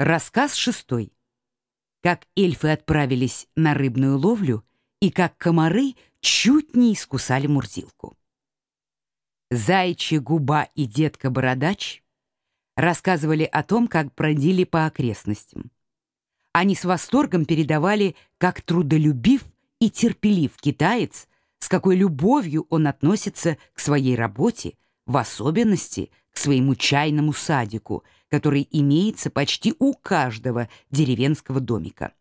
Рассказ шестой. Как эльфы отправились на рыбную ловлю и как комары чуть не искусали Мурзилку. Зайчья губа и детка Бородач рассказывали о том, как бродили по окрестностям. Они с восторгом передавали, как трудолюбив и терпелив китаец, с какой любовью он относится к своей работе, в особенности к своему чайному садику — который имеется почти у каждого деревенского домика.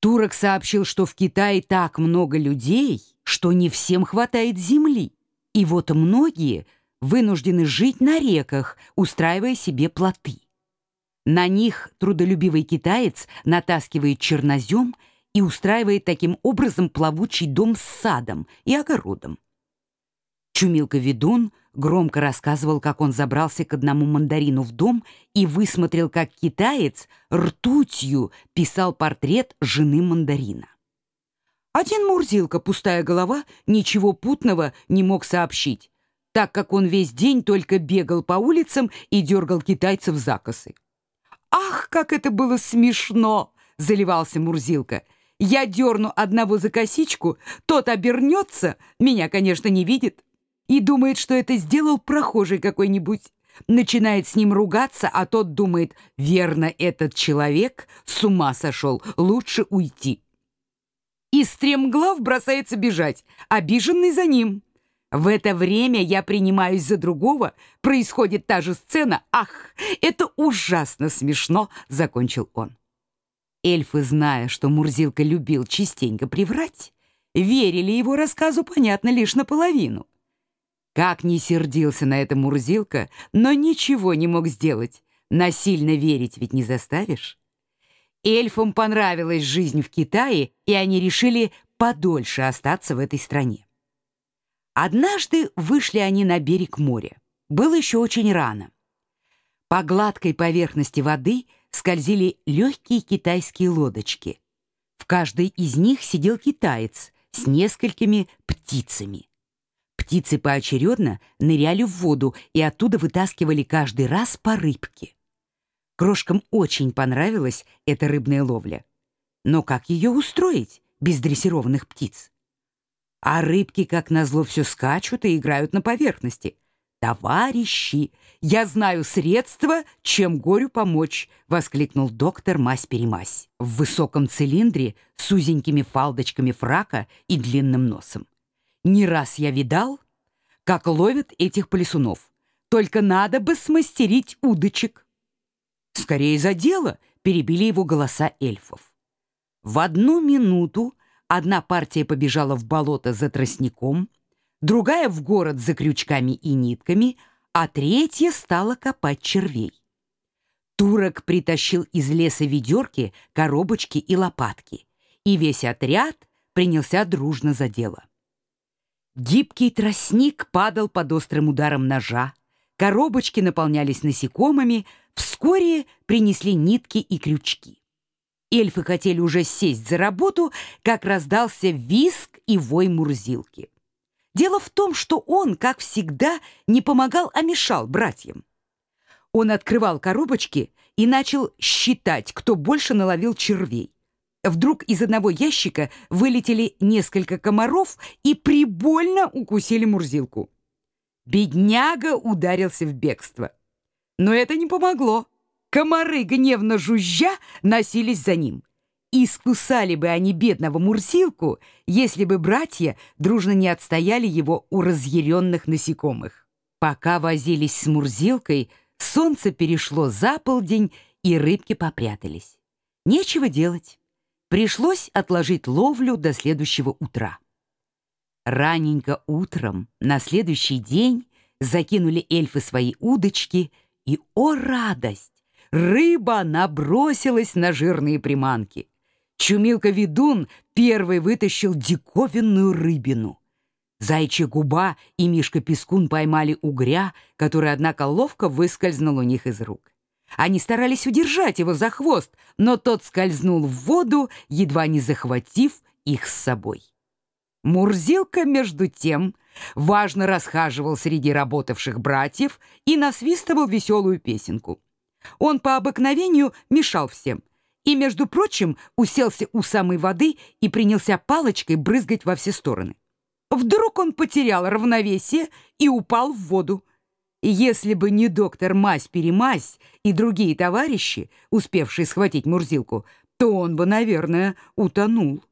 Турок сообщил, что в Китае так много людей, что не всем хватает земли, и вот многие вынуждены жить на реках, устраивая себе плоты. На них трудолюбивый китаец натаскивает чернозем и устраивает таким образом плавучий дом с садом и огородом. Чумилка-ведун громко рассказывал, как он забрался к одному мандарину в дом и высмотрел, как китаец ртутью писал портрет жены мандарина. Один Мурзилка, пустая голова, ничего путного не мог сообщить, так как он весь день только бегал по улицам и дергал китайцев за косы. «Ах, как это было смешно!» — заливался Мурзилка. «Я дерну одного за косичку, тот обернется, меня, конечно, не видит, и думает, что это сделал прохожий какой-нибудь. Начинает с ним ругаться, а тот думает, верно, этот человек с ума сошел, лучше уйти. И стремглав бросается бежать, обиженный за ним. В это время я принимаюсь за другого, происходит та же сцена. Ах, это ужасно смешно, закончил он. Эльфы, зная, что Мурзилка любил частенько приврать, верили его рассказу, понятно, лишь наполовину. Как ни сердился на это Мурзилка, но ничего не мог сделать. Насильно верить ведь не заставишь. Эльфам понравилась жизнь в Китае, и они решили подольше остаться в этой стране. Однажды вышли они на берег моря. Было еще очень рано. По гладкой поверхности воды скользили легкие китайские лодочки. В каждой из них сидел китаец с несколькими птицами. Птицы поочередно ныряли в воду и оттуда вытаскивали каждый раз по рыбке. Крошкам очень понравилась эта рыбная ловля. Но как ее устроить без дрессированных птиц? А рыбки, как назло, все скачут и играют на поверхности. «Товарищи, я знаю средства, чем горю помочь!» — воскликнул доктор Мась-Перемась в высоком цилиндре с узенькими фалдочками фрака и длинным носом. Не раз я видал, как ловят этих плесунов. Только надо бы смастерить удочек. Скорее за дело, перебили его голоса эльфов. В одну минуту одна партия побежала в болото за тростником, другая в город за крючками и нитками, а третья стала копать червей. Турок притащил из леса ведерки, коробочки и лопатки, и весь отряд принялся дружно за дело. Гибкий тростник падал под острым ударом ножа, коробочки наполнялись насекомыми, вскоре принесли нитки и крючки. Эльфы хотели уже сесть за работу, как раздался виск и вой мурзилки. Дело в том, что он, как всегда, не помогал, а мешал братьям. Он открывал коробочки и начал считать, кто больше наловил червей. Вдруг из одного ящика вылетели несколько комаров и прибольно укусили Мурзилку. Бедняга ударился в бегство. Но это не помогло. Комары, гневно жужжа, носились за ним. Искусали бы они бедного Мурзилку, если бы братья дружно не отстояли его у разъяренных насекомых. Пока возились с Мурзилкой, солнце перешло за полдень, и рыбки попрятались. Нечего делать. Пришлось отложить ловлю до следующего утра. Раненько утром на следующий день закинули эльфы свои удочки, и, о радость! Рыба набросилась на жирные приманки. Чумилка-ведун первый вытащил диковинную рыбину. Зайчья губа и Мишка-пескун поймали угря, который, однако, ловко выскользнул у них из рук. Они старались удержать его за хвост, но тот скользнул в воду, едва не захватив их с собой. Мурзилка, между тем, важно расхаживал среди работавших братьев и насвистывал веселую песенку. Он по обыкновению мешал всем. И, между прочим, уселся у самой воды и принялся палочкой брызгать во все стороны. Вдруг он потерял равновесие и упал в воду. Если бы не доктор Мась-Перемась и другие товарищи, успевшие схватить Мурзилку, то он бы, наверное, утонул.